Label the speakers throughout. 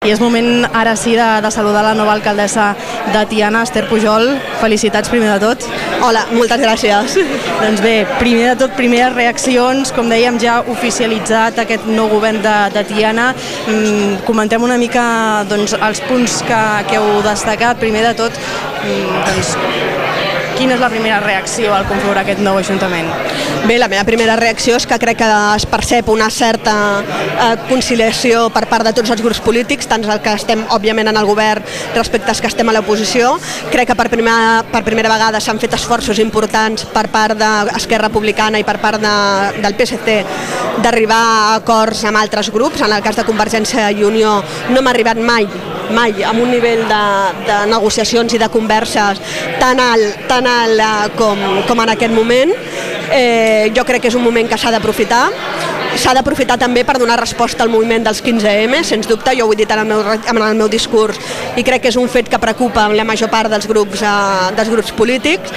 Speaker 1: I és moment ara sí de, de saludar la nova alcaldessa de Tiana, Esther Pujol. Felicitats primer de tot.
Speaker 2: Hola, moltes gràcies.
Speaker 1: Doncs bé, primer de tot, primeres reaccions, com dèiem, ja oficialitzat aquest nou govern de, de Tiana. Mm, comentem una mica doncs, els punts que, que heu destacat. Primer de tot, mm, doncs, quina és la primera reacció al configurar aquest nou Ajuntament?
Speaker 2: Bé, la meva primera reacció és que crec que es percep una certa eh, conciliació per part de tots els grups polítics, tant els que estem, òbviament, en el govern respecte als que estem a l'oposició. Crec que per primera, per primera vegada s'han fet esforços importants per part d'Esquerra Republicana i per part de, del PSC d'arribar a acords amb altres grups. En el cas de Convergència i Unió no hem arribat mai mai amb un nivell de, de negociacions i de converses tan alt, tan alt eh, com, com en aquest moment. Eh, jo crec que és un moment que s'ha d'aprofitar s'ha d'aprofitar també per donar resposta al moviment dels 15M, sens dubte, jo ho he dit en el meu, en el meu discurs i crec que és un fet que preocupa la major part dels grups, eh, dels grups polítics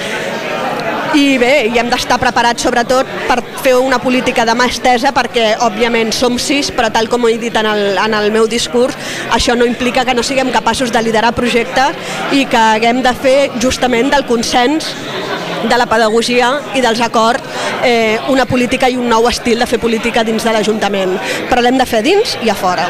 Speaker 2: i bé, i hem d'estar preparats sobretot per fer una política de mà estesa perquè òbviament som sis però tal com he dit en el, en el meu discurs això no implica que no siguem capaços de liderar projectes i que haguem de fer justament del consens de la pedagogia i dels acords eh, una política i un nou estil de fer política dins de l'Ajuntament. Però l'hem de fer dins i a fora.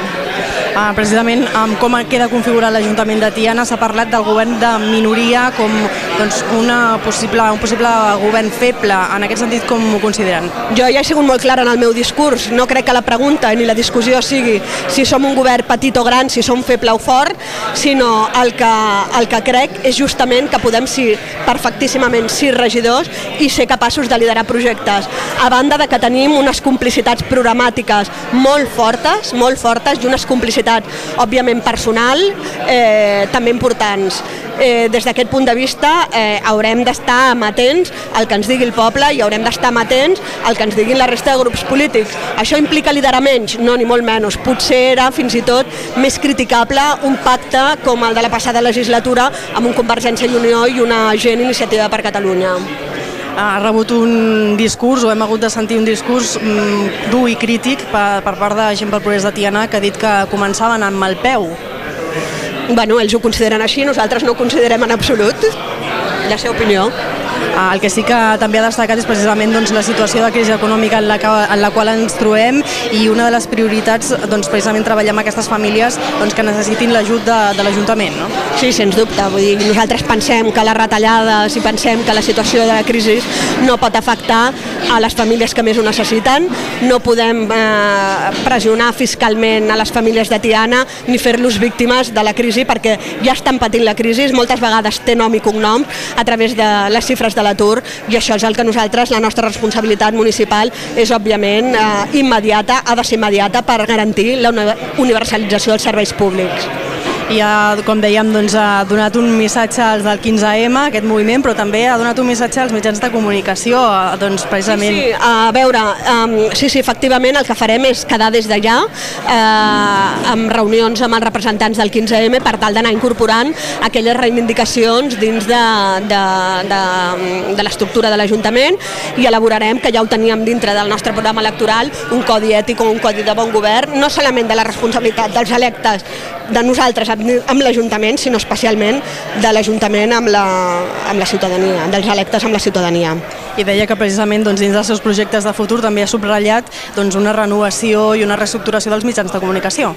Speaker 1: Ah, precisament amb com queda configurat l'Ajuntament de Tiana s'ha parlat del govern de minoria com doncs, una possible, un possible govern feble. En aquest sentit, com ho consideren?
Speaker 2: Jo ja he sigut molt clara en el meu discurs. No crec que la pregunta ni la discussió sigui si som un govern petit o gran, si som feble o fort, sinó el que, el que crec és justament que podem ser perfectíssimament sis regidors i ser capaços de liderar projectes. A banda de que tenim unes complicitats programàtiques molt fortes, molt fortes i unes complicitats responsabilitat, òbviament personal, eh, també importants. Eh, des d'aquest punt de vista eh, haurem d'estar amatents al que ens digui el poble i haurem d'estar amatents al que ens diguin la resta de grups polítics. Això implica liderar menys? No, ni molt menys. Potser era fins i tot més criticable un pacte com el de la passada legislatura amb un Convergència i Unió i una gent iniciativa per Catalunya
Speaker 1: ha rebut un discurs o hem hagut de sentir un discurs mm, dur i crític per, per part de gent pel progrés de Tiana que ha dit que començaven amb el peu.
Speaker 2: Bueno, ells ho consideren així, nosaltres no ho considerem en absolut, la seva opinió.
Speaker 1: Ah, el que sí que també ha destacat és precisament doncs, la situació de crisi econòmica en la, que, en la qual ens trobem i una de les prioritats doncs, precisament treballar amb aquestes famílies doncs, que necessitin l'ajut de, de l'Ajuntament. No?
Speaker 2: Sí, sens dubte. Vull dir, nosaltres pensem que les retallades i pensem que la situació de la crisi no pot afectar a les famílies que més ho necessiten. No podem eh, pressionar fiscalment a les famílies de Tiana ni fer-los víctimes de la crisi perquè ja estan patint la crisi, moltes vegades té nom i cognom a través de les xifres de l'atur i això és el que nosaltres, la nostra responsabilitat municipal és òbviament eh, immediata, ha de ser immediata per garantir la universalització dels serveis públics
Speaker 1: i ha, com dèiem, doncs, ha donat un missatge als del 15M, aquest moviment, però també ha donat un missatge als mitjans de comunicació, doncs, precisament.
Speaker 2: Sí, sí, a veure, um, sí, sí, efectivament el que farem és quedar des d'allà eh, amb reunions amb els representants del 15M per tal d'anar incorporant aquelles reivindicacions dins de, de, de, de l'estructura de l'Ajuntament i elaborarem, que ja ho teníem dintre del nostre programa electoral, un codi ètic o un codi de bon govern, no solament de la responsabilitat dels electes de nosaltres amb l'Ajuntament, sinó especialment de l'Ajuntament amb, la, amb la ciutadania, dels electes amb la ciutadania.
Speaker 1: I deia que precisament doncs, dins dels seus projectes de futur també ha subratllat doncs, una renovació i una reestructuració dels mitjans de comunicació.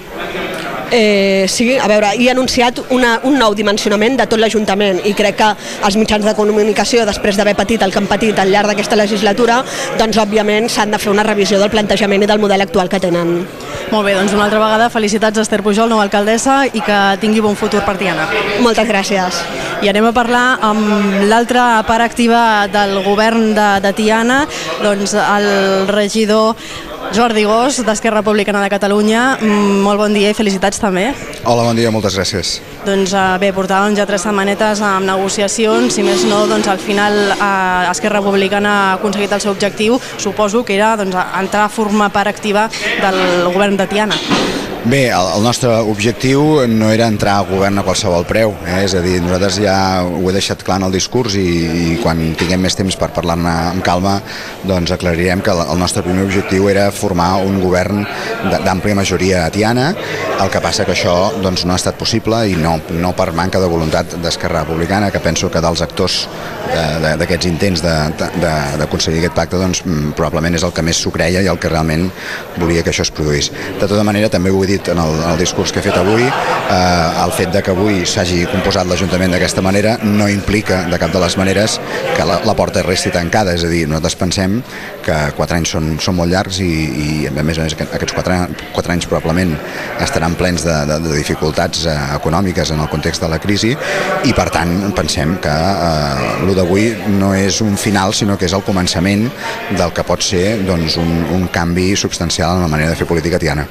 Speaker 2: Eh, sí, a veure, he anunciat una, un nou dimensionament de tot l'Ajuntament i crec que els mitjans de comunicació, després d'haver patit el que han patit al llarg d'aquesta legislatura, doncs òbviament s'han de fer una revisió del plantejament i del model actual que tenen.
Speaker 1: Molt bé, doncs una altra vegada felicitats a Esther Pujol, nova alcaldessa, i que tingui bon futur per Tiana.
Speaker 2: Moltes gràcies.
Speaker 1: I anem a parlar amb l'altra part activa del govern de, de Tiana, doncs el regidor Jordi Gós, d'Esquerra Republicana de Catalunya, mm, molt bon dia i felicitats també.
Speaker 3: Hola, bon dia, moltes gràcies.
Speaker 1: Doncs eh, bé, portàvem ja tres setmanetes amb negociacions, si més no, doncs al final eh, Esquerra Republicana ha aconseguit el seu objectiu, suposo que era doncs, entrar a formar part activa del govern de Tiana.
Speaker 3: Bé, el, el nostre objectiu no era entrar al govern a qualsevol preu, eh? és a dir, nosaltres ja ho he deixat clar en el discurs i, i quan tinguem més temps per parlar-ne amb calma, doncs aclarirem que el nostre primer objectiu era formar un govern d'àmplia majoria atiana, el que passa que això doncs, no ha estat possible i no, no per manca de voluntat d'Esquerra Republicana, que penso que dels actors d'aquests intents d'aconseguir aquest pacte doncs, mm, probablement és el que més s'ho creia i el que realment volia que això es produís. De tota manera, també ho he en el, en el discurs que he fet avui, eh, el fet de que avui s'hagi composat l'Ajuntament d'aquesta manera no implica de cap de les maneres que la, la porta resti tancada, és a dir, nosaltres pensem que quatre anys són, són molt llargs i, i a més a més aquests quatre, quatre anys probablement estaran plens de, de, de dificultats eh, econòmiques en el context de la crisi. I per tant pensem que eh, el d'avui no és un final sinó que és el començament del que pot ser doncs, un, un canvi substancial en la manera de fer política tiana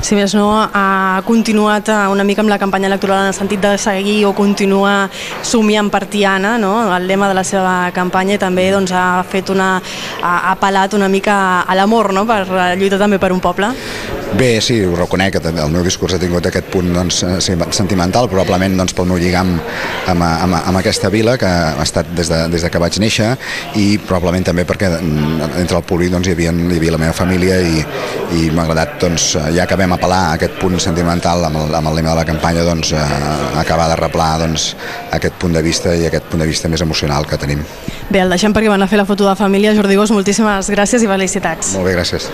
Speaker 1: si més no, ha continuat eh, una mica amb la campanya electoral en el sentit de seguir o continuar somiant per Tiana, no? el lema de la seva campanya i també doncs, ha fet una, ha apel·lat una mica a l'amor no? per lluitar també per un poble.
Speaker 3: Bé, sí, ho reconec, que el meu discurs ha tingut aquest punt doncs, sentimental, probablement doncs, pel meu lligam amb, amb, amb aquesta vila, que ha estat des de, des de que vaig néixer, i probablement també perquè mm, entre el públic doncs, hi, havia, hi havia la meva família i, i m'ha agradat, doncs, ja que vam apel·lar a aquest punt sentimental amb el, amb el lema de la campanya, doncs, eh, acabar de replar doncs, aquest punt de vista i aquest punt de vista més emocional que tenim.
Speaker 1: Bé, el deixem perquè van a fer la foto de família. Jordi Gos, moltíssimes gràcies i felicitats.
Speaker 3: Molt bé, gràcies.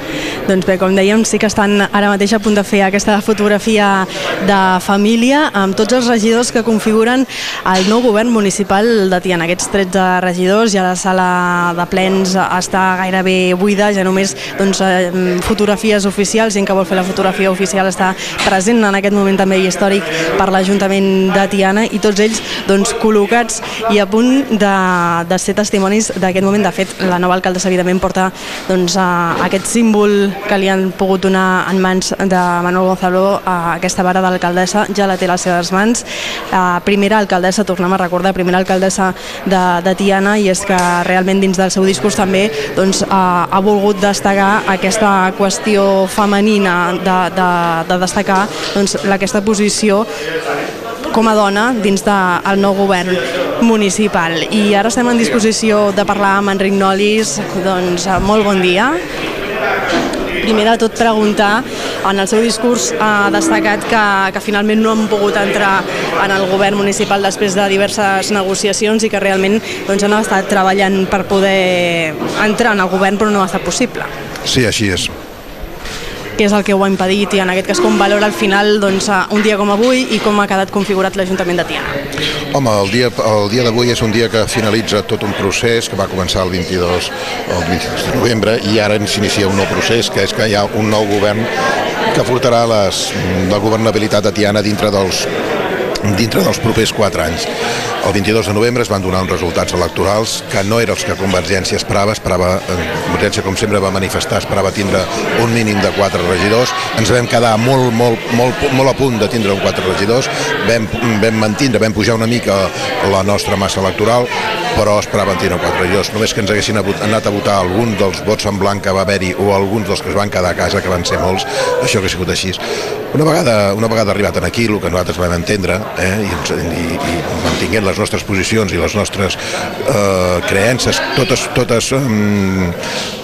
Speaker 1: Doncs bé, com dèiem, sí que estan ara mateix a punt de fer aquesta fotografia de família amb tots els regidors que configuren el nou govern municipal de Tiana. Aquests 13 regidors, ja la sala de plens està gairebé buida, ja només doncs, eh, fotografies oficials, gent que vol fer la fotografia oficial està present en aquest moment també històric per l'Ajuntament de Tiana i tots ells doncs, col·locats i a punt de, de ser testimonis d'aquest moment. De fet, la nova alcaldessa evidentment porta doncs, a aquest símbol que li han pogut donar en mans de Manuel Gonzalo a aquesta vara d'alcaldessa, ja la té a les seves mans. A primera alcaldessa, tornem a recordar, primera alcaldessa de, de Tiana i és que realment dins del seu discurs també doncs, ha, ha volgut destacar aquesta qüestió femenina de, de, de destacar doncs, aquesta posició com a dona dins del de, nou govern municipal. I ara estem en disposició de parlar amb Enric Nolis. Doncs molt bon dia. Primer de tot preguntar, en el seu discurs ha destacat que, que finalment no han pogut entrar en el govern municipal després de diverses negociacions i que realment doncs, han estat treballant per poder entrar en el govern però no ha estat possible.
Speaker 4: Sí, així és
Speaker 1: què és el que ho ha impedit i en aquest cas com valora al final doncs, un dia com avui i com ha quedat configurat l'Ajuntament de Tiana?
Speaker 4: Home, el dia, el dia d'avui és un dia que finalitza tot un procés que va començar el 22, el 22 de novembre i ara s'inicia un nou procés que és que hi ha un nou govern que portarà les, la governabilitat de Tiana dintre dels dintre dels propers quatre anys. El 22 de novembre es van donar uns resultats electorals que no eren els que Convergència esperava, esperava eh, Convergència com sempre va manifestar, esperava tindre un mínim de quatre regidors, ens vam quedar molt, molt, molt, molt a punt de tindre un quatre regidors, vam, vam mantindre, vam pujar una mica la nostra massa electoral, però esperaven tindre quatre regidors. Només que ens haguessin anat a votar alguns dels vots en blanc que va haver-hi o alguns dels que es van quedar a casa, que van ser molts, això que ha sigut així. Una vegada, una vegada arribat aquí, el que nosaltres vam entendre, eh, i, i, i mantinguent les nostres posicions i les nostres eh, creences, totes, totes eh,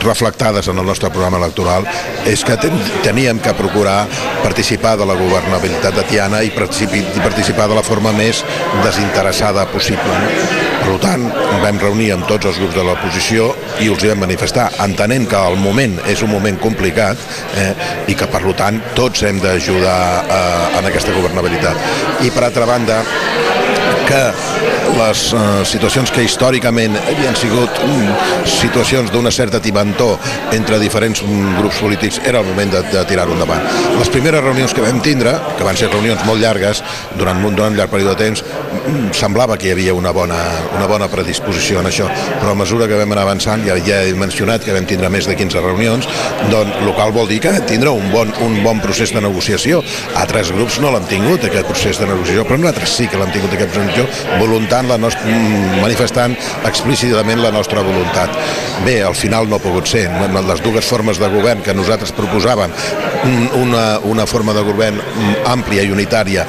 Speaker 4: reflectades en el nostre programa electoral és que teníem que procurar participar de la governabilitat de Tiana i participar de la forma més desinteressada possible. Per tant, vam reunir amb tots els grups de l'oposició i els vam manifestar, entenent que el moment és un moment complicat eh, i que, per tant, tots hem d'ajudar eh, en aquesta governabilitat. I, per altra banda, que les uh, situacions que històricament havien sigut um, situacions d'una certa tibantó entre diferents um, grups polítics era el moment de, de tirar-ho endavant. Les primeres reunions que vam tindre, que van ser reunions molt llargues, durant, durant un llarg període de temps, um, semblava que hi havia una bona, una bona predisposició en això, però a mesura que vam anar avançant, ja, ja he mencionat que vam tindre més de 15 reunions, doncs local vol dir que tindrà un bon, un bon procés de negociació. Altres grups no l'han tingut, aquest procés de negociació, però nosaltres sí que l'hem tingut aquest procés oposició, voluntant la nostra, mm, manifestant explícitament la nostra voluntat. Bé, al final no ha pogut ser. Les dues formes de govern que nosaltres proposàvem, una, una forma de govern àmplia i unitària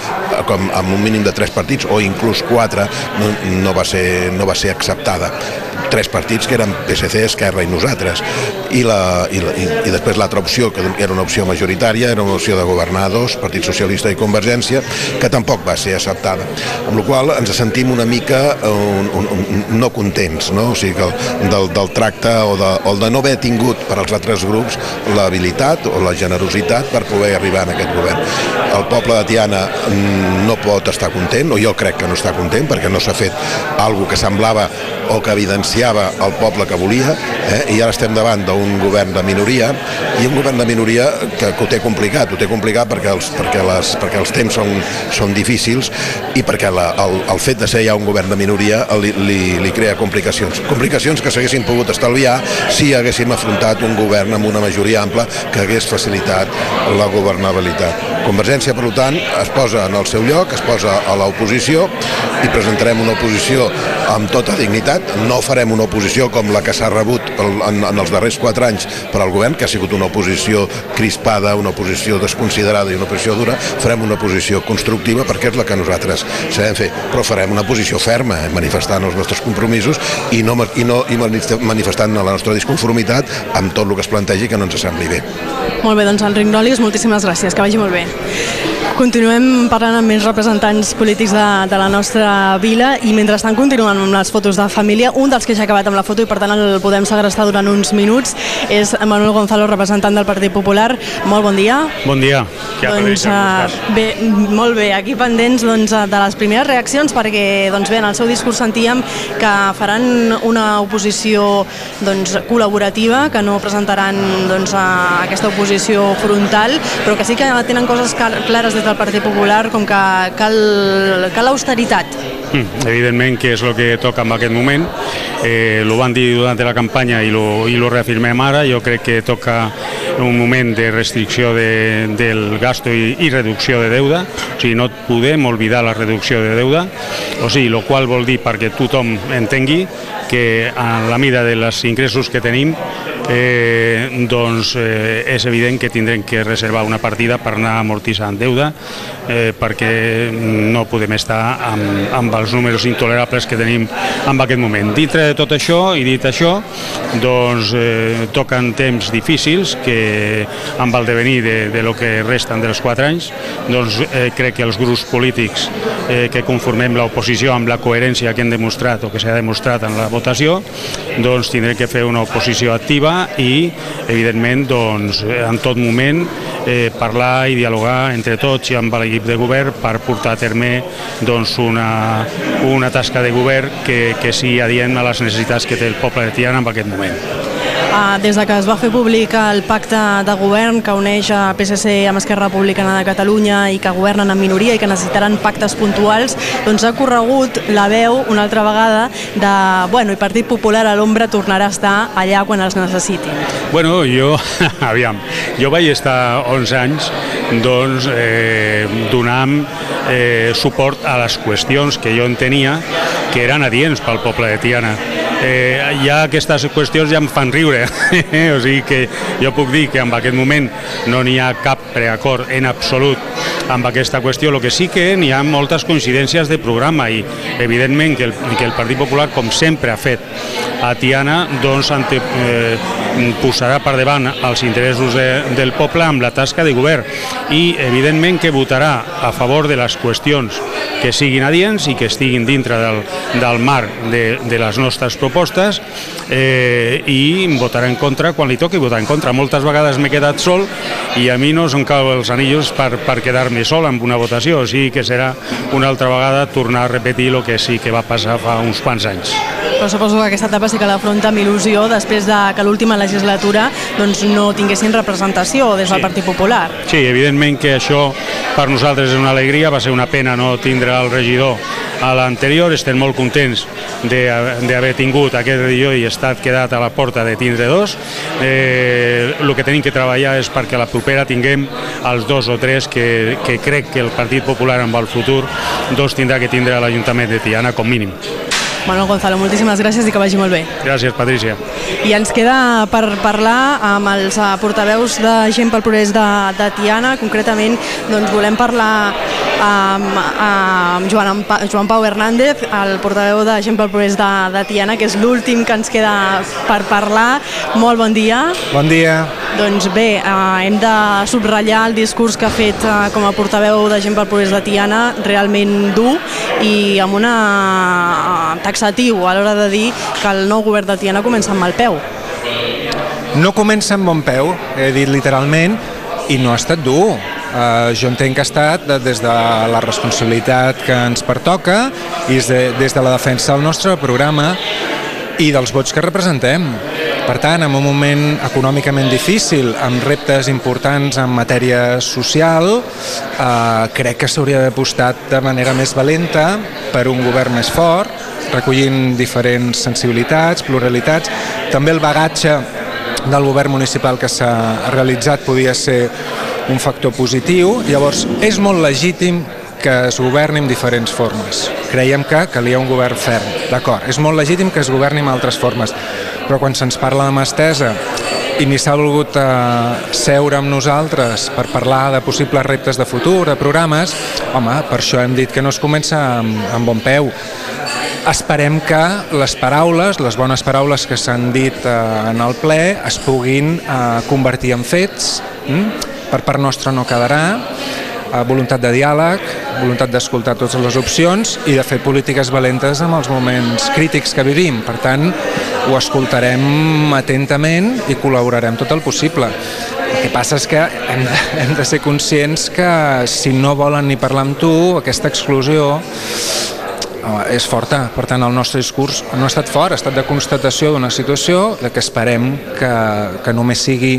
Speaker 4: com amb un mínim de tres partits o inclús quatre no, no, va, ser, no va ser acceptada tres partits que eren PSC, Esquerra i nosaltres. I, la, i, la, i, i després l'altra opció que era una opció majoritària era una opció de governar dos, Partit Socialista i Convergència que tampoc va ser acceptada. Amb la qual ens sentim una mica un, un, un, no contents no? o sigui que el, del, del tracte o de, o de no haver tingut per als altres grups l'habilitat o la generositat per poder arribar en aquest govern. El poble de Tiana mm, no pot estar content o jo crec que no està content perquè no s'ha fet alguna que semblava o que evidenciava el poble que volia eh? i ara estem davant d'un govern de minoria i un govern de minoria que, que ho té complicat, ho té complicat perquè els, perquè les, perquè els temps són, són difícils i perquè la, el, el fet de ser ja un govern de minoria li, li, li crea complicacions. Complicacions que s'haguessin pogut estalviar si haguéssim afrontat un govern amb una majoria ampla que hagués facilitat la governabilitat. Convergència, per tant, es posa en el seu lloc, es posa a l'oposició i presentarem una oposició amb tota dignitat. No farem una oposició com la que s'ha rebut en, en els darrers quatre anys per al govern, que ha sigut una oposició crispada, una oposició desconsiderada i una oposició dura. Farem una oposició constructiva perquè és la que nosaltres sabem fer, però farem una posició ferma, eh, manifestant els nostres compromisos i no, i no i manifestant la nostra disconformitat amb tot el que es plantegi que no ens sembli bé.
Speaker 1: Molt bé, doncs Enric Nolis, moltíssimes gràcies, que vagi molt bé. Continuem parlant amb més representants polítics de, de la nostra vila i mentrestant continuen amb les fotos de família. Un dels que ja ha acabat amb la foto i per tant el podem segrestar durant uns minuts és Manuel Gonzalo, representant del Partit Popular. Molt bon dia.
Speaker 5: Bon dia.
Speaker 1: Ja doncs, uh, bé, molt bé, aquí pendents doncs, de les primeres reaccions perquè doncs, bé, en el seu discurs sentíem que faran una oposició doncs, col·laborativa, que no presentaran doncs, aquesta oposició frontal, però que sí que tenen coses clares des del Partit Popular com que cal, cal l'austeritat.
Speaker 5: Mm, evidentment que és el que toca en aquest moment. Eh, lo van dir durant la campanya i lo, i lo reafirmem ara. Jo crec que toca un moment de restricció de, del gasto i, i reducció de deuda. O sigui, no podem oblidar la reducció de deuda. O sigui, lo qual vol dir perquè tothom entengui que a la mida de els ingressos que tenim eh, doncs eh, és evident que tindrem que reservar una partida per anar amortitzant deuda eh, perquè no podem estar amb, amb els números intolerables que tenim en aquest moment. Dintre de tot això i dit això, doncs eh, toquen temps difícils que amb el devenir de, de lo que resten dels quatre anys, doncs eh, crec que els grups polítics eh, que conformem l'oposició amb la coherència que hem demostrat o que s'ha demostrat en la votació, doncs tindrem que fer una oposició activa i, evidentment, doncs, en tot moment eh, parlar i dialogar entre tots i amb l'equip de govern per portar a terme doncs, una, una tasca de govern que, que sigui adient a les necessitats que té el poble de Tiana en aquest moment.
Speaker 1: Uh, des de que es va fer públic el pacte de govern que uneix a PSC amb Esquerra Republicana de Catalunya i que governen en minoria i que necessitaran pactes puntuals, doncs ha corregut la veu una altra vegada de, bueno, i Partit Popular a l'ombra tornarà a estar allà quan els necessitin.
Speaker 5: Bueno, jo, aviam, jo vaig estar 11 anys doncs, eh, donant eh, suport a les qüestions que jo entenia que eren adients pel poble de Tiana eh, ja aquestes qüestions ja em fan riure. o sigui que jo puc dir que en aquest moment no n'hi ha cap preacord en absolut amb aquesta qüestió. El que sí que n'hi ha moltes coincidències de programa i evidentment que el, que el Partit Popular, com sempre ha fet a Tiana, doncs ante, eh, posarà per davant els interessos de, del poble amb la tasca de govern i evidentment que votarà a favor de les qüestions que siguin adients i que estiguin dintre del, del marc de, de les nostres propostes eh, i votarà en contra quan li toqui votar en contra. Moltes vegades m'he quedat sol i a mi no se'm cau els anillos per, per quedar-me sol amb una votació, o sigui que serà una altra vegada tornar a repetir el que sí que va passar fa uns quants anys.
Speaker 1: Però suposo que aquesta etapa sí que l'afronta amb il·lusió després de que l'última legislatura doncs, no tinguessin representació des del sí. Partit Popular.
Speaker 5: Sí, evidentment que això per nosaltres és una alegria, va ser una pena no tindre el regidor a l'anterior. Estem molt contents d'haver tingut aquest jo i estat quedat a la porta de tindre dos. Eh, el que tenim que treballar és perquè a la propera tinguem els dos o tres que, que crec que el Partit Popular amb el futur dos tindrà que tindre a l'Ajuntament de Tiana com mínim.
Speaker 1: Manuel Gonzalo, moltíssimes gràcies i que vagi molt bé.
Speaker 5: Gràcies, Patricia.
Speaker 1: I ens queda per parlar amb els eh, portaveus de Gent pel Progrés de, de Tiana. Concretament, doncs, volem parlar amb, amb Joan, Joan Pau Hernández, el portaveu de Gent pel Progrés de, de Tiana, que és l'últim que ens queda per parlar. Molt bon dia.
Speaker 6: Bon dia.
Speaker 1: Doncs bé, eh, hem de subratllar el discurs que ha fet eh, com a portaveu de Gent pel Progrés de Tiana, realment dur i amb una taxatiu a l'hora de dir que el nou govern de Tiana comença amb mal peu.
Speaker 6: No comença amb bon peu, he dit literalment, i no ha estat dur. Uh, jo entenc que ha estat de, des de la responsabilitat que ens pertoca i des de, des de la defensa del nostre programa i dels vots que representem. Per tant, en un moment econòmicament difícil, amb reptes importants en matèria social, eh, crec que s'hauria d'haver apostat de manera més valenta per un govern més fort, recollint diferents sensibilitats, pluralitats. També el bagatge del govern municipal que s'ha realitzat podia ser un factor positiu. Llavors, és molt legítim que es governi en diferents formes. Creiem que calia un govern ferm, d'acord. És molt legítim que es governi en altres formes, però quan se'ns parla de mà estesa i ni s'ha volgut eh, seure amb nosaltres per parlar de possibles reptes de futur, de programes, home, per això hem dit que no es comença amb, amb bon peu. Esperem que les paraules, les bones paraules que s'han dit eh, en el ple, es puguin eh, convertir en fets. Mm? Per part nostra no quedarà, eh, voluntat de diàleg, voluntat d'escoltar totes les opcions i de fer polítiques valentes en els moments crítics que vivim. Per tant, ho escoltarem atentament i col·laborarem tot el possible. El que passa és que hem de, hem de ser conscients que si no volen ni parlar amb tu, aquesta exclusió és forta. Per tant, el nostre discurs no ha estat fort, ha estat de constatació d'una situació de que esperem que, que només sigui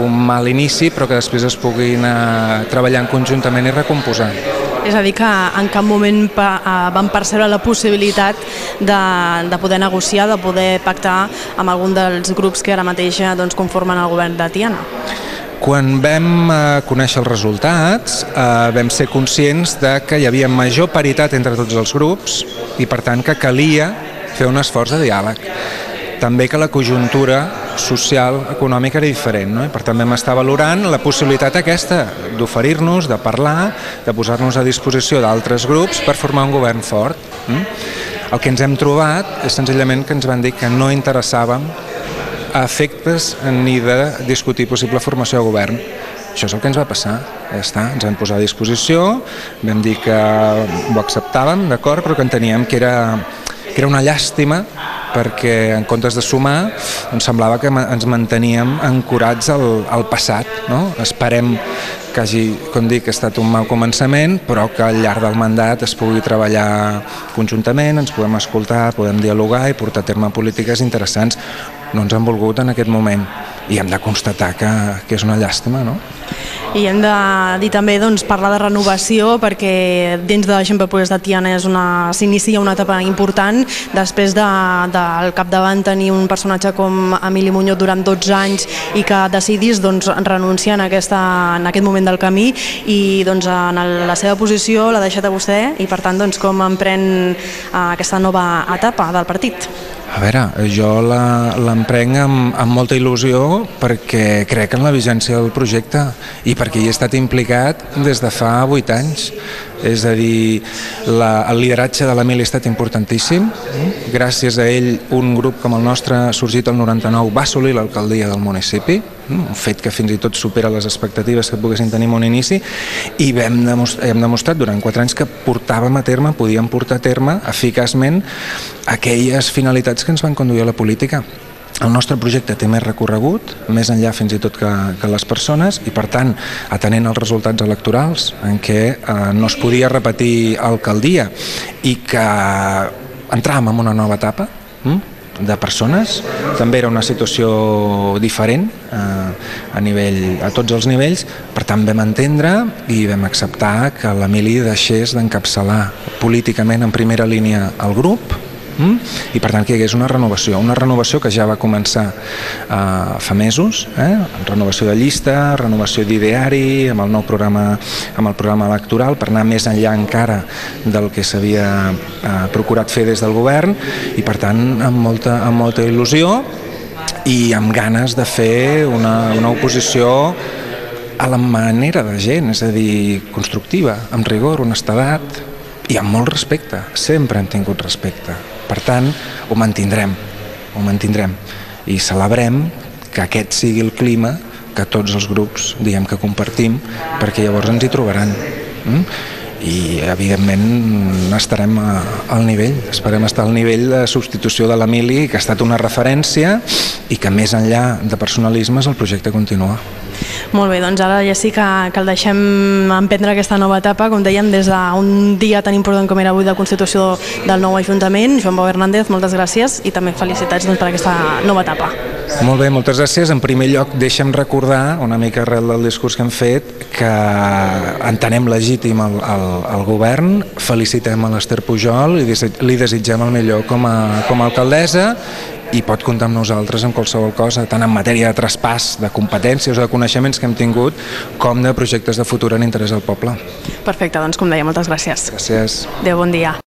Speaker 6: un mal inici però que després es puguin eh, treballar conjuntament i recomposar.
Speaker 1: És a dir, que en cap moment eh, van percebre la possibilitat de, de poder negociar, de poder pactar amb algun dels grups que ara mateix eh, doncs, conformen el govern de Tiana.
Speaker 6: Quan vam eh, conèixer els resultats, eh, vam ser conscients de que hi havia major paritat entre tots els grups i, per tant, que calia fer un esforç de diàleg. També que la conjuntura social, econòmica era diferent, no? Per tant vam estar valorant la possibilitat aquesta d'oferir-nos, de parlar, de posar-nos a disposició d'altres grups per formar un govern fort. Mm? El que ens hem trobat és senzillament que ens van dir que no interessàvem a efectes ni de discutir possible formació de govern. Això és el que ens va passar, ja està, ens vam posar a disposició, vam dir que ho acceptàvem, d'acord, però que enteníem que era, que era una llàstima perquè en comptes de sumar ens semblava que ens manteníem ancorats al, al passat. No? Esperem que hagi, com dic, estat un mal començament, però que al llarg del mandat es pugui treballar conjuntament, ens podem escoltar, podem dialogar i portar a terme polítiques interessants. No ens han volgut en aquest moment i hem de constatar que, que és una llàstima, no?
Speaker 1: I hem de dir també doncs, parlar de renovació perquè dins de Progrés de Tiana s'inicia una etapa important. Després de, del capdavant tenir un personatge com Emili Muñoz durant 12 anys i que decidís doncs, renunciar en, aquesta, en aquest moment del camí. I doncs, en el, la seva posició l'ha deixat a vostè i per tant doncs, com emprèn uh, aquesta nova etapa del partit?
Speaker 6: A veure, jo l'emprenc amb, amb molta il·lusió perquè crec en la vigència del projecte i perquè hi he estat implicat des de fa 8 anys. És a dir, la, el lideratge de l'Emili ha estat importantíssim. Gràcies a ell, un grup com el nostre, sorgit el 99, va assolir l'alcaldia del municipi, un fet que fins i tot supera les expectatives que poguessin tenir en un inici, i vam demostrat, hem demostrat durant 4 anys que portàvem a terme, podíem portar a terme eficaçment aquelles finalitats que ens van conduir a la política el nostre projecte té més recorregut, més enllà fins i tot que, que les persones, i per tant, atenent els resultats electorals, en què eh, no es podia repetir alcaldia i que entràvem en una nova etapa, hm? de persones, també era una situació diferent eh, a, nivell, a tots els nivells, per tant vam entendre i vam acceptar que l'Emili deixés d'encapçalar políticament en primera línia el grup, Mm? i per tant que hi hagués una renovació, una renovació que ja va començar eh, fa mesos, eh? renovació de llista, renovació d'ideari, amb el nou programa, amb el programa electoral, per anar més enllà encara del que s'havia eh, procurat fer des del govern i per tant amb molta, amb molta il·lusió i amb ganes de fer una, una oposició a la manera de gent, és a dir, constructiva, amb rigor, honestedat i amb molt respecte. Sempre hem tingut respecte per tant, ho mantindrem, ho mantindrem i celebrem que aquest sigui el clima que tots els grups diem que compartim perquè llavors ens hi trobaran. Mm? i evidentment estarem al nivell, esperem estar al nivell de substitució de l'Emili que ha estat una referència i que més enllà de personalismes el projecte continua.
Speaker 1: Molt bé, doncs ara ja sí que, que el deixem emprendre aquesta nova etapa, com dèiem, des d'un dia tan important com era avui de constitució del nou Ajuntament. Joan Bau Hernández, moltes gràcies i també felicitats doncs, per aquesta nova etapa.
Speaker 6: Molt bé, moltes gràcies. En primer lloc, deixem recordar, una mica arrel del discurs que hem fet, que entenem legítim el, el, el govern, felicitem a l'Ester Pujol i li desitgem el millor com a, com a alcaldessa i pot comptar amb nosaltres en qualsevol cosa, tant en matèria de traspàs, de competències o de coneixements que hem tingut, com de projectes de futur en interès al poble.
Speaker 1: Perfecte, doncs com deia, moltes gràcies.
Speaker 6: Gràcies.
Speaker 1: Adéu, bon dia.